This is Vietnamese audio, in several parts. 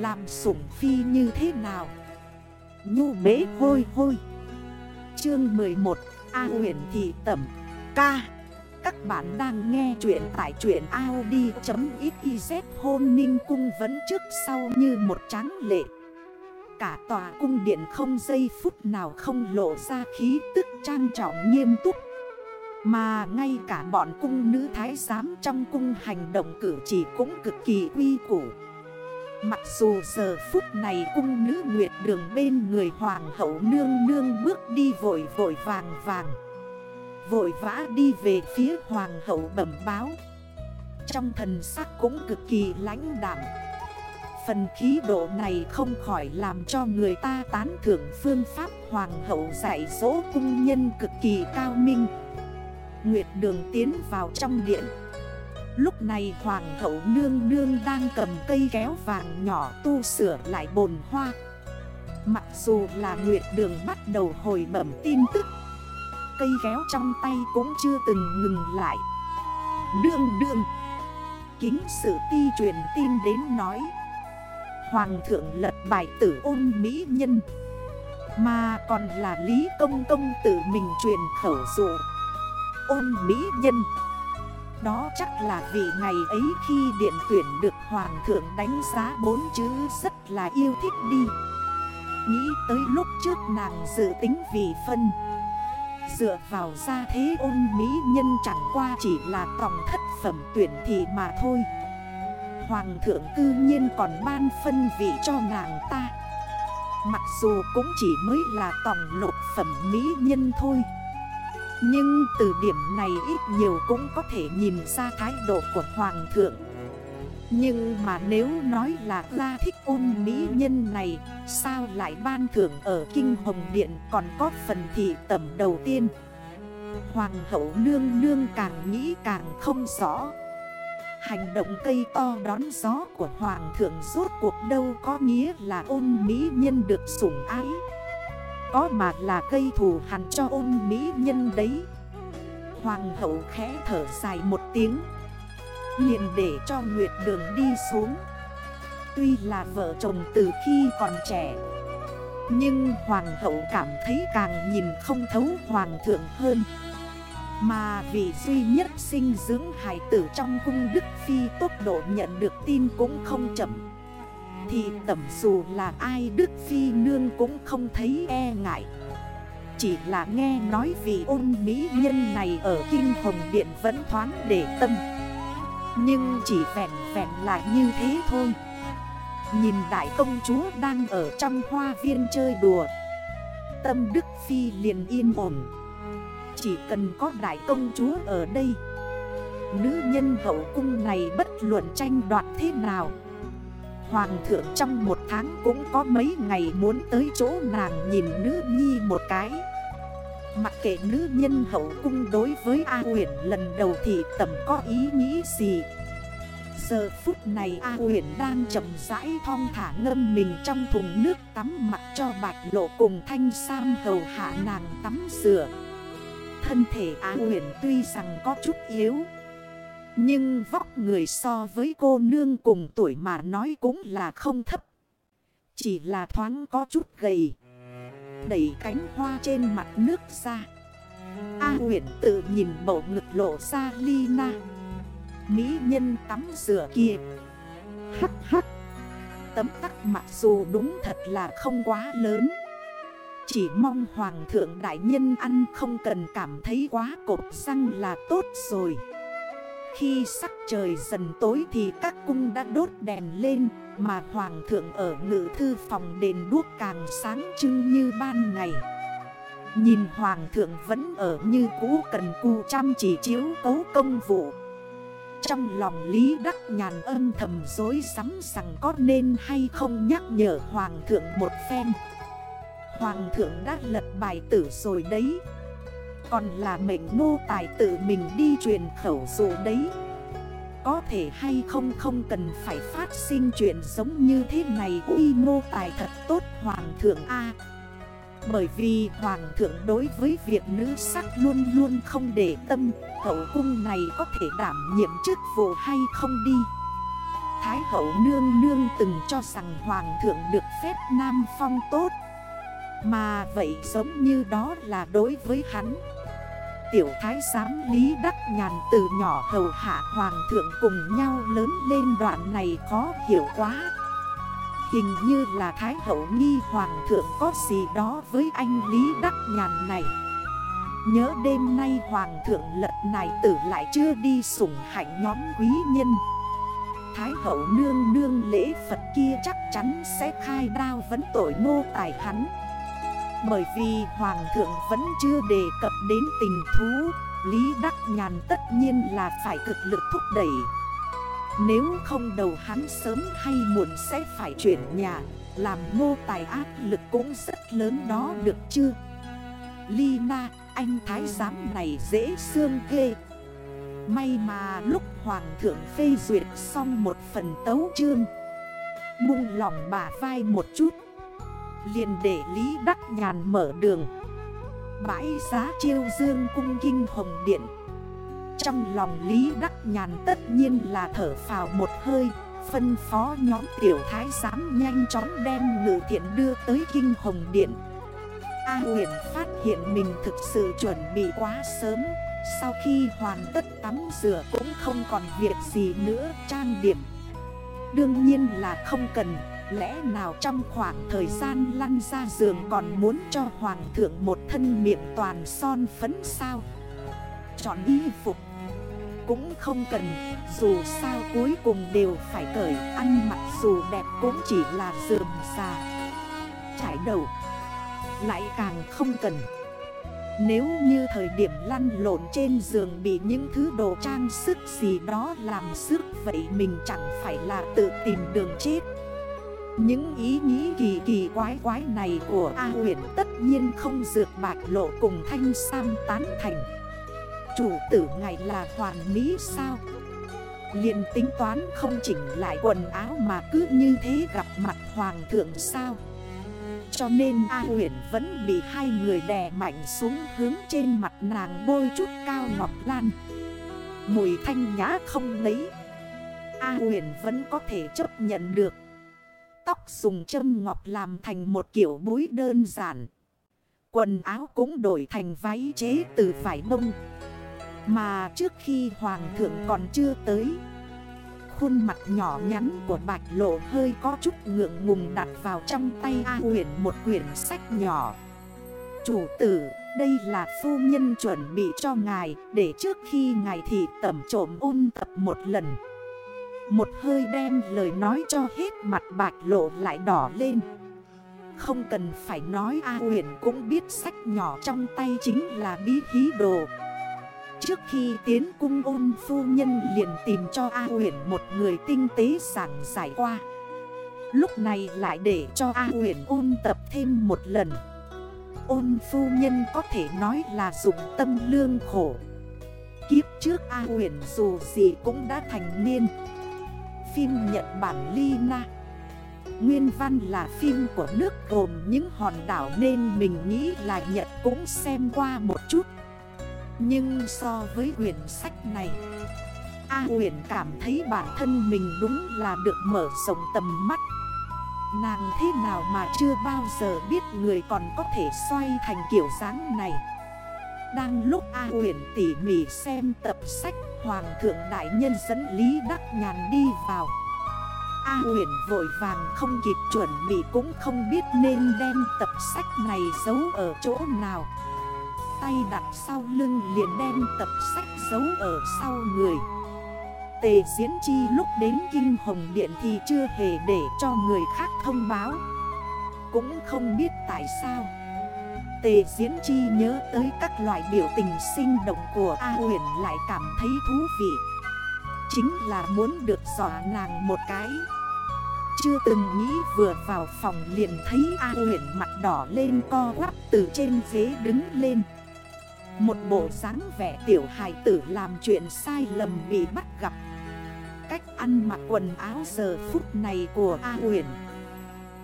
Làm sủng phi như thế nào? Nhu bế hôi hôi. Chương 11 A huyện thị tẩm, Ca. Các bạn đang nghe chuyện tại chuyện Audi.xyz hôn ninh cung vẫn trước sau như một tráng lệ. Cả tòa cung điện không giây phút nào không lộ ra khí tức trang trọng nghiêm túc. Mà ngay cả bọn cung nữ thái giám trong cung hành động cử chỉ cũng cực kỳ uy củ. Mặc dù giờ phút này cung nữ nguyệt đường bên người hoàng hậu nương nương bước đi vội vội vàng vàng. Vội vã đi về phía hoàng hậu bẩm báo. Trong thần sắc cũng cực kỳ lãnh đảm Phần khí độ này không khỏi làm cho người ta tán thưởng phương pháp hoàng hậu dạy dỗ cung nhân cực kỳ cao minh. Nguyệt đường tiến vào trong điện. Lúc này hoàng hậu nương nương đang cầm cây kéo vàng nhỏ tu sửa lại bồn hoa. Mặc dù là Nguyệt đường bắt đầu hồi bẩm tin tức, Cây kéo trong tay cũng chưa từng ngừng lại. Đương đương Kính sự ti truyền tin đến nói, Hoàng thượng lật bài tử ôn mỹ nhân, Mà còn là Lý Công Công tự mình truyền khẩu dụ. Ôn mỹ nhân. Đó chắc là vì ngày ấy khi điện tuyển được Hoàng thượng đánh giá bốn chữ rất là yêu thích đi. Nghĩ tới lúc trước nàng dự tính vì phân. Dựa vào ra thế ôn mỹ nhân chẳng qua chỉ là tòng thất phẩm tuyển thì mà thôi. Hoàng thượng cư nhiên còn ban phân vị cho nàng ta. Mặc dù cũng chỉ mới là tòng lục phẩm mỹ nhân thôi. Nhưng từ điểm này ít nhiều cũng có thể nhìn ra thái độ của Hoàng thượng. Nhưng mà nếu nói là ra thích ôn mỹ nhân này, Sao lại ban thưởng ở Kinh Hồng Điện còn có phần thị tầm đầu tiên? Hoàng hậu nương nương càng nghĩ càng không rõ. Hành động cây to đón gió của Hoàng thượng rốt cuộc đâu có nghĩa là ôn mỹ nhân được sủng ái. Có mà là cây thù hẳn cho ôn mỹ nhân đấy. Hoàng hậu khẽ thở dài một tiếng. Liền để cho Nguyệt Đường đi xuống. Tuy là vợ chồng từ khi còn trẻ, Nhưng Hoàng hậu cảm thấy càng nhìn không thấu Hoàng thượng hơn. Mà vì duy nhất sinh dưỡng hải tử trong cung Đức Phi tốc độ nhận được tin cũng không chậm. Thì tẩm dù là ai Đức Phi nương cũng không thấy e ngại. Chỉ là nghe nói vì ôn mỹ nhân này ở Kinh Hồng Điện vẫn thoáng để tâm. Nhưng chỉ vẹn vẹn lại như thế thôi. Nhìn đại công chúa đang ở trong hoa viên chơi đùa. Tâm Đức Phi liền yên ổn. Chỉ cần có đại công chúa ở đây, Nữ nhân hậu cung này bất luận tranh đoạt thế nào Hoàng thượng trong một tháng cũng có mấy ngày muốn tới chỗ nàng nhìn nữ nhi một cái. Mặc kệ nữ nhân hậu cung đối với A huyền lần đầu thì tầm có ý nghĩ gì. Giờ phút này A huyền đang chậm rãi thong thả ngâm mình trong thùng nước tắm mặt cho bạch lộ cùng thanh sam hầu hạ nàng tắm rửa. Thân thể A huyền tuy rằng có chút yếu nhưng vóc người so với cô nương cùng tuổi mà nói cũng là không thấp. Chỉ là thoáng có chút gầy. Đẩy cánh hoa trên mặt nước ra. A huyền tự nhìn bầu ngực lộ ra ly na. Mỹ nhân tắm rửa kia. Hắc hắc. Tấm tắc mặc dù đúng thật là không quá lớn. Chỉ mong Hoàng thượng đại nhân ăn không cần cảm thấy quá cột răng là tốt rồi. Khi sắc trời dần tối thì các cung đã đốt đèn lên, Mà Hoàng thượng ở ngự thư phòng đền đuốc càng sáng trưng như ban ngày. Nhìn Hoàng thượng vẫn ở như cũ cần cù chăm chỉ chiếu cấu công vụ. Trong lòng Lý Đắc Nhàn âm thầm dối sắm rằng có nên hay không nhắc nhở Hoàng thượng một phen. Hoàng thượng đã lật bài tử rồi đấy. Còn là mệnh nô tài tự mình đi truyền khẩu dụ đấy. Có thể hay không không cần phải phát sinh chuyện giống như thế này. Ui nô tài thật tốt, Hoàng thượng A. Bởi vì Hoàng thượng đối với việc nữ sắc luôn luôn không để tâm, Hậu cung này có thể đảm nhiệm chức vụ hay không đi. Thái hậu nương nương từng cho rằng hoàng thượng được phép nam phong tốt. Mà vậy giống như đó là đối với hắn. Tiểu thái giám Lý Đắc Nhàn từ nhỏ hầu hạ hoàng thượng cùng nhau lớn lên đoạn này khó hiểu quá. Hình như là Thái hậu nghi hoàng thượng có gì đó với anh Lý Đắc Nhàn này. Nhớ đêm nay hoàng thượng lật này tử lại chưa đi sủng hạnh nhóm quý nhân. Thái hậu nương nương lễ Phật kia chắc chắn sẽ khai đao vấn tội nô tài hắn. Bởi vì hoàng thượng vẫn chưa đề cập đến tình thú Lý Đắc Nhàn tất nhiên là phải cực lực thúc đẩy. Nếu không đầu hắn sớm hay muộn sẽ phải chuyển nhà Làm ngô tài áp lực cũng rất lớn đó được chưa Na, anh thái giám này dễ xương ghê May mà lúc hoàng thượng phê duyệt xong một phần tấu chương Buông lòng bà vai một chút liền để Lý Đắc Nhàn mở đường. Bãi giá chiêu dương cung kinh hồng điện. Trong lòng Lý Đắc Nhàn tất nhiên là thở phào một hơi, Phân phó nhóm tiểu thái giám nhanh chóng đem ngự thiện đưa tới kinh hồng điện. A huyền phát hiện mình thực sự chuẩn bị quá sớm, Sau khi hoàn tất tắm rửa cũng không còn việc gì nữa, trang điểm. Đương nhiên là không cần. Lẽ nào trong khoảng thời gian lăn ra giường còn muốn cho hoàng thượng một thân miệng toàn son phấn sao? Chọn y phục cũng không cần, Dù sao cuối cùng đều phải cởi, Ăn mặc dù đẹp cũng chỉ là dườm xà Trải đầu lại càng không cần. Nếu như thời điểm lăn lộn trên giường bị những thứ đồ trang sức gì đó làm sức Vậy mình chẳng phải là tự tìm đường chết những ý nghĩ kỳ kỳ quái quái này của A huyền tất nhiên không dược bạch lộ cùng thanh sam tán thành. Chủ tử ngài là hoàn mỹ sao? Liền tính toán không chỉnh lại quần áo mà cứ như thế gặp mặt hoàng thượng sao? Cho nên A huyền vẫn bị hai người đè mạnh xuống hướng trên mặt nàng bôi chút cao ngọc lan. Mùi thanh nhã không lấy. A huyền vẫn có thể chấp nhận được. Tóc dùng châm ngọc làm thành một kiểu búi đơn giản. Quần áo cũng đổi thành váy chế từ vải bông Mà trước khi hoàng thượng còn chưa tới Khuôn mặt nhỏ nhắn của bạch lộ hơi có chút ngượng ngùng đặt vào trong tay A huyền một quyển sách nhỏ. Chủ tử, đây là phu nhân chuẩn bị cho ngài Để trước khi ngài thì tẩm trộm ôn tập một lần. Một hơi đem lời nói cho hết mặt bạch lộ lại đỏ lên. Không cần phải nói, A huyền cũng biết sách nhỏ trong tay chính là bí hí đồ. Trước khi tiến cung ôn phu nhân liền tìm cho A huyền một người tinh tế giảng giải qua. Lúc này lại để cho A huyền ôn tập thêm một lần. Ôn phu nhân có thể nói là dụng tâm lương khổ. Kiếp trước A huyền dù gì cũng đã thành niên. Phim Nhật Bản Lina. Nguyên văn là phim của nước gồm những hòn đảo nên mình nghĩ là Nhật cũng xem qua một chút. Nhưng so với quyển sách này, A huyền cảm thấy bản thân mình đúng là được mở rộng tầm mắt. Nàng thế nào mà chưa bao giờ biết người còn có thể xoay thành kiểu dáng này. Đang lúc A huyền tỉ mỉ xem tập sách Hoàng thượng đại nhân dẫn Lý Đắc Nhàn đi vào. A huyền vội vàng không kịp chuẩn bị cũng không biết nên đem tập sách này giấu ở chỗ nào. Tay đặt sau lưng liền đem tập sách giấu ở sau người. Tề Diễn Chi lúc đến Kinh Hồng Điện thì chưa hề để cho người khác thông báo. Cũng không biết tại sao. Tề Diễn Chi nhớ tới các loại biểu tình sinh động của A huyền lại cảm thấy thú vị. Chính là muốn được dọa nàng một cái. Chưa từng nghĩ vừa vào phòng liền thấy A huyền mặt đỏ lên co quắp từ trên ghế đứng lên. Một bộ dáng vẻ tiểu hài tử làm chuyện sai lầm bị bắt gặp. Cách ăn mặc quần áo giờ phút này của A huyền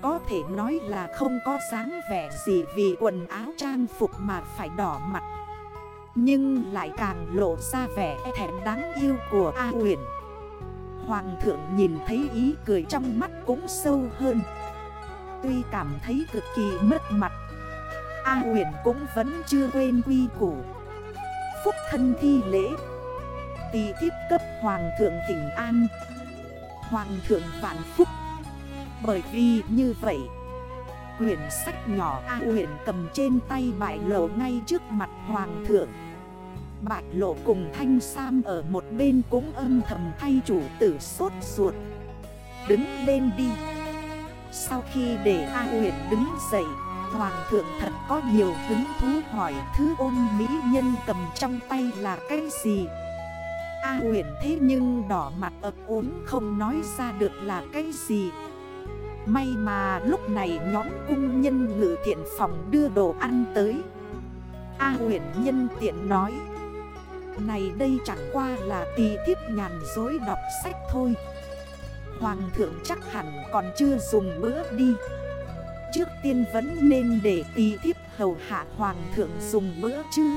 có thể nói là không có dáng vẻ gì vì quần áo trang phục mà phải đỏ mặt. Nhưng lại càng lộ ra vẻ thẹn đáng yêu của A huyền Hoàng thượng nhìn thấy ý cười trong mắt cũng sâu hơn. Tuy cảm thấy cực kỳ mất mặt, A huyền cũng vẫn chưa quên quy củ. Phúc thân thi lễ Tì tiếp cấp Hoàng thượng thỉnh an. Hoàng thượng vạn phúc bởi vì như vậy, Quyển sách nhỏ A uyển cầm trên tay bại lộ ngay trước mặt Hoàng thượng. Bạch lộ cùng thanh sam ở một bên cũng âm thầm thay chủ tử sốt ruột. Đứng lên đi. Sau khi để A uyển đứng dậy, Hoàng thượng thật có nhiều hứng thú hỏi thứ ôn mỹ nhân cầm trong tay là cái gì. A uyển thế nhưng đỏ mặt ập ốm không nói ra được là cái gì. May mà lúc này nhóm cung nhân ngự thiện phòng đưa đồ ăn tới. A huyền nhân tiện nói, Này đây chẳng qua là tì thiếp nhàn dối đọc sách thôi. Hoàng thượng chắc hẳn còn chưa dùng bữa đi. Trước tiên vẫn nên để tì thiếp hầu hạ hoàng thượng dùng bữa chứ.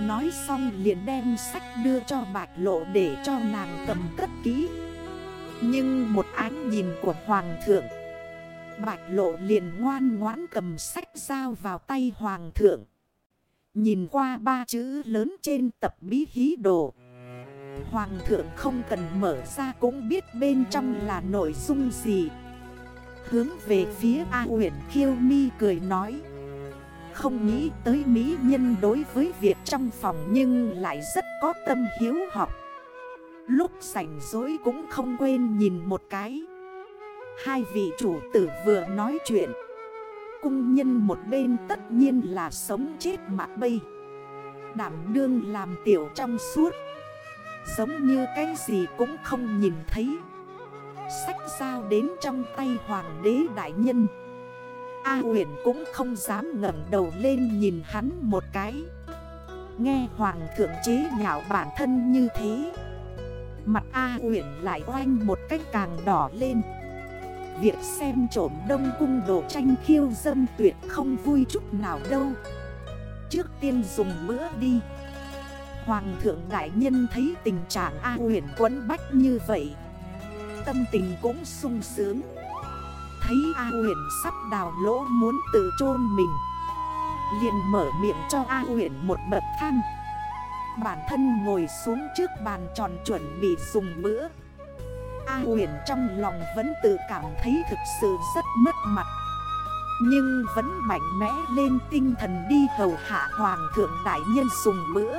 Nói xong liền đem sách đưa cho bạch lộ để cho nàng cầm cất kỹ nhưng một ánh nhìn của hoàng thượng. Bạch lộ liền ngoan ngoãn cầm sách giao vào tay hoàng thượng. Nhìn qua ba chữ lớn trên tập bí hí đồ. Hoàng thượng không cần mở ra cũng biết bên trong là nội dung gì. Hướng về phía A huyền khiêu mi cười nói. Không nghĩ tới mỹ nhân đối với việc trong phòng nhưng lại rất có tâm hiếu học. Lúc sảnh dối cũng không quên nhìn một cái. Hai vị chủ tử vừa nói chuyện. Cung nhân một bên tất nhiên là sống chết mạ bây. Đảm đương làm tiểu trong suốt. Giống như cái gì cũng không nhìn thấy. Sách sao đến trong tay hoàng đế đại nhân. A huyền cũng không dám ngẩng đầu lên nhìn hắn một cái. Nghe hoàng thượng chế nhạo bản thân như thế. Mặt A huyền lại oanh một cách càng đỏ lên. Việc xem trộm đông cung đồ tranh khiêu dâm tuyệt không vui chút nào đâu. Trước tiên dùng bữa đi. Hoàng thượng đại nhân thấy tình trạng A huyền quấn bách như vậy, Tâm tình cũng sung sướng. Thấy A huyền sắp đào lỗ muốn tự chôn mình, liền mở miệng cho A huyền một bậc thang. Bản thân ngồi xuống trước bàn tròn chuẩn bị dùng bữa. A huyền trong lòng vẫn tự cảm thấy thực sự rất mất mặt. Nhưng vẫn mạnh mẽ lên tinh thần đi hầu hạ hoàng thượng đại nhân dùng bữa.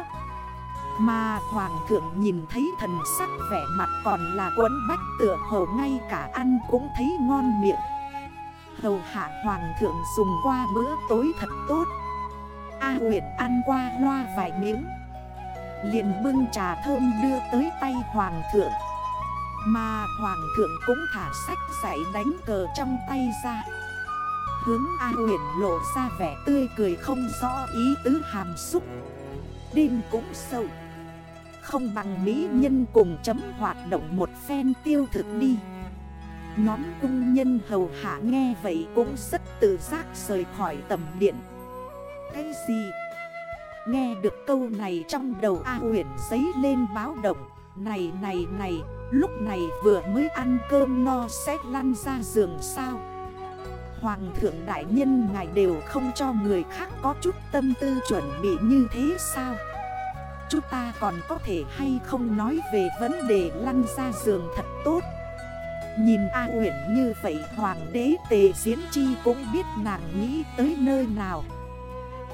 Mà hoàng thượng nhìn thấy thần sắc vẻ mặt còn là quấn bách tựa hầu ngay cả ăn cũng thấy ngon miệng. Hầu hạ hoàng thượng dùng qua bữa tối thật tốt. A huyền ăn qua loa vài miếng liền bưng trà thơm đưa tới tay hoàng thượng. Mà hoàng thượng cũng thả sách dạy đánh cờ trong tay ra. Hướng A huyền lộ ra vẻ tươi cười không rõ ý tứ hàm xúc. Đêm cũng sâu. Không bằng mỹ nhân cùng chấm hoạt động một phen tiêu thực đi. Nhóm cung nhân hầu hạ nghe vậy cũng rất tự giác rời khỏi tầm điện. Cái gì? Nghe được câu này trong đầu A huyền giấy lên báo động. Này này này, Lúc này vừa mới ăn cơm no sẽ lăn ra giường sao? Hoàng thượng đại nhân, ngài đều không cho người khác có chút tâm tư chuẩn bị như thế sao? Chúng ta còn có thể hay không nói về vấn đề lăn ra giường thật tốt? Nhìn A Uyển như vậy, Hoàng đế Tề Diễn Chi cũng biết nàng nghĩ tới nơi nào.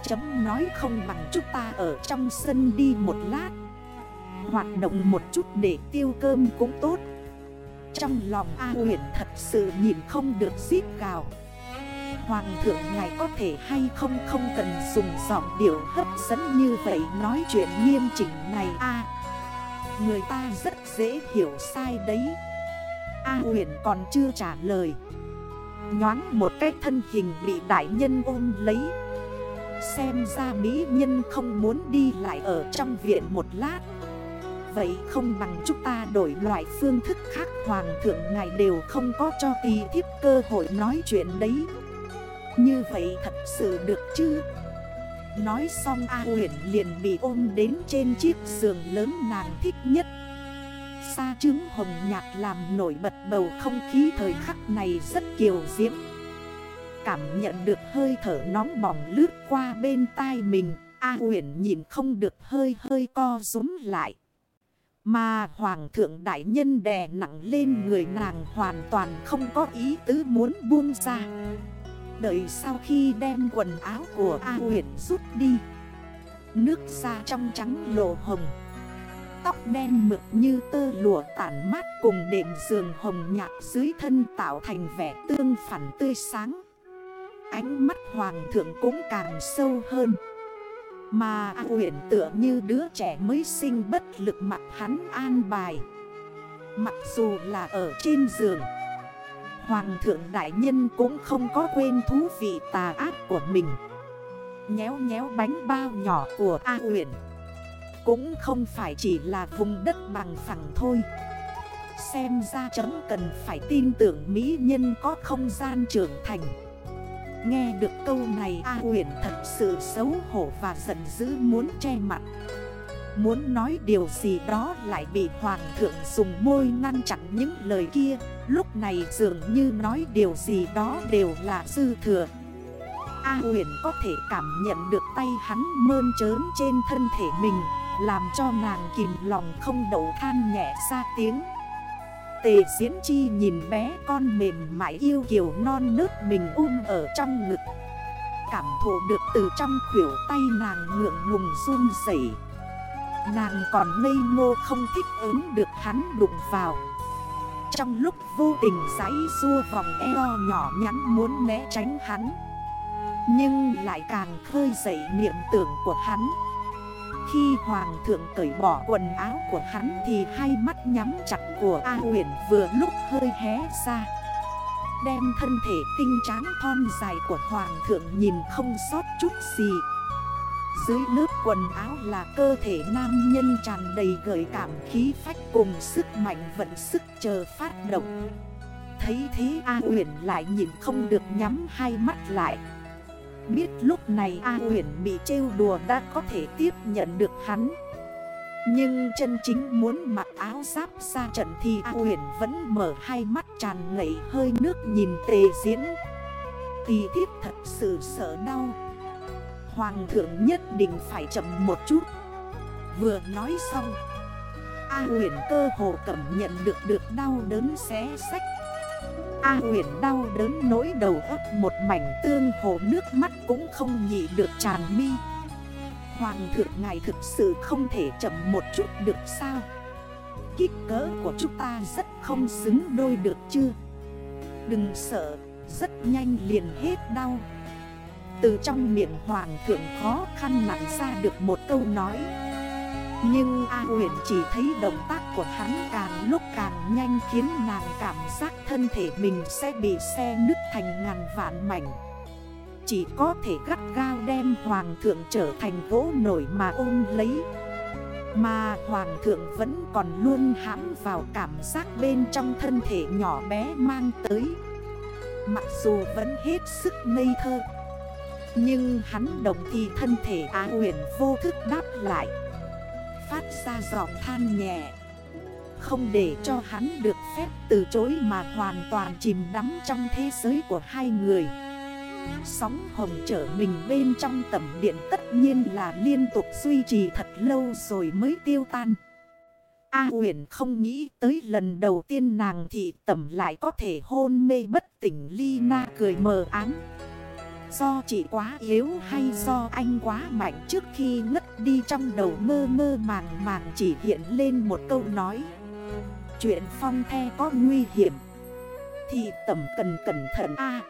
Chấm nói không bằng chúng ta ở trong sân đi một lát. Hoạt động một chút để tiêu cơm cũng tốt. Trong lòng A huyện thật sự nhìn không được giết gào. Hoàng thượng ngài có thể hay không không cần dùng giọng điệu hấp dẫn như vậy nói chuyện nghiêm chỉnh này a. Người ta rất dễ hiểu sai đấy. A huyền còn chưa trả lời. Nhoáng một cái thân hình bị đại nhân ôm lấy. Xem ra mỹ nhân không muốn đi lại ở trong viện một lát. Vậy không bằng chúng ta đổi loại phương thức khác, Hoàng thượng ngài đều không có cho tì thiếp cơ hội nói chuyện đấy. Như vậy thật sự được chứ? Nói xong A huyền liền bị ôm đến trên chiếc giường lớn nàng thích nhất. Sa chứng hồng nhạt làm nổi bật bầu không khí thời khắc này rất kiều diễm. Cảm nhận được hơi thở nóng bỏng lướt qua bên tai mình, A huyền nhìn không được hơi hơi co rúm lại. Mà Hoàng thượng đại nhân đè nặng lên người nàng hoàn toàn không có ý tứ muốn buông ra. Đợi sau khi đem quần áo của A huyền rút đi, Nước da trong trắng lộ hồng, Tóc đen mực như tơ lụa tản mát cùng đệm giường hồng nhạt dưới thân tạo thành vẻ tương phản tươi sáng. Ánh mắt hoàng thượng cũng càng sâu hơn. Mà A huyện tựa như đứa trẻ mới sinh bất lực mặt hắn an bài. Mặc dù là ở trên giường, Hoàng thượng đại nhân cũng không có quên thú vị tà ác của mình. Nhéo nhéo bánh bao nhỏ của A huyện Cũng không phải chỉ là vùng đất bằng phẳng thôi. Xem ra chấm cần phải tin tưởng mỹ nhân có không gian trưởng thành. Nghe được câu này, A huyền thật sự xấu hổ và giận dữ muốn che mặt. Muốn nói điều gì đó lại bị hoàng thượng dùng môi ngăn chặn những lời kia. Lúc này dường như nói điều gì đó đều là dư thừa. A huyền có thể cảm nhận được tay hắn mơn trớn trên thân thể mình, Làm cho nàng kìm lòng không đậu than nhẹ ra tiếng. Tề diễn chi nhìn bé con mềm mại yêu kiều non nớt mình um ở trong ngực. Cảm thụ được từ trong khuỷu tay nàng ngượng ngùng run rẩy. Nàng còn ngây ngô không thích ứng được hắn đụng vào. Trong lúc vô tình giấy xua vòng eo nhỏ nhắn muốn né tránh hắn. Nhưng lại càng khơi dậy niệm tưởng của hắn khi hoàng thượng cởi bỏ quần áo của hắn thì hai mắt nhắm chặt của A huyền vừa lúc hơi hé ra. Đem thân thể tinh tráng thon dài của hoàng thượng nhìn không sót chút gì. Dưới lớp quần áo là cơ thể nam nhân tràn đầy gợi cảm khí phách cùng sức mạnh vận sức chờ phát động. Thấy thế A huyền lại nhìn không được nhắm hai mắt lại. Biết lúc này A huyền bị trêu đùa đã có thể tiếp nhận được hắn. Nhưng chân chính muốn mặc áo giáp ra trận thì A huyền vẫn mở hai mắt tràn ngậy hơi nước nhìn tề diễn. Tì thiếp thật sự sợ đau. Hoàng thượng nhất định phải chậm một chút. Vừa nói xong, A huyền cơ hồ cảm nhận được được đau đớn xé sách A huyền đau đớn nỗi đầu ấp một mảnh tương hồ nước mắt cũng không nhị được tràn mi. Hoàng thượng ngài thực sự không thể chậm một chút được sao? Kích cỡ của chúng ta rất không xứng đôi được chưa Đừng sợ, rất nhanh liền hết đau. Từ trong miệng hoàng thượng khó khăn nặng ra được một câu nói nhưng A huyền chỉ thấy động tác của hắn càng lúc càng nhanh khiến nàng cảm giác thân thể mình sẽ bị xe nứt thành ngàn vạn mảnh. Chỉ có thể gắt gao đem hoàng thượng trở thành gỗ nổi mà ôm lấy. Mà hoàng thượng vẫn còn luôn hãm vào cảm giác bên trong thân thể nhỏ bé mang tới. Mặc dù vẫn hết sức ngây thơ, Nhưng hắn đồng thì thân thể Á huyền vô thức đáp lại phát ra giọng than nhẹ. Không để cho hắn được phép từ chối mà hoàn toàn chìm đắm trong thế giới của hai người. Sóng hồng trở mình bên trong tầm điện tất nhiên là liên tục duy trì thật lâu rồi mới tiêu tan. A huyền không nghĩ tới lần đầu tiên nàng thị tầm lại có thể hôn mê bất tỉnh ly na cười mờ ám. Do chị quá yếu hay do anh quá mạnh? Trước khi ngất đi trong đầu mơ mơ màng màng, chỉ hiện lên một câu nói. Chuyện phong the có nguy hiểm. Thì tầm cần cẩn thận. A.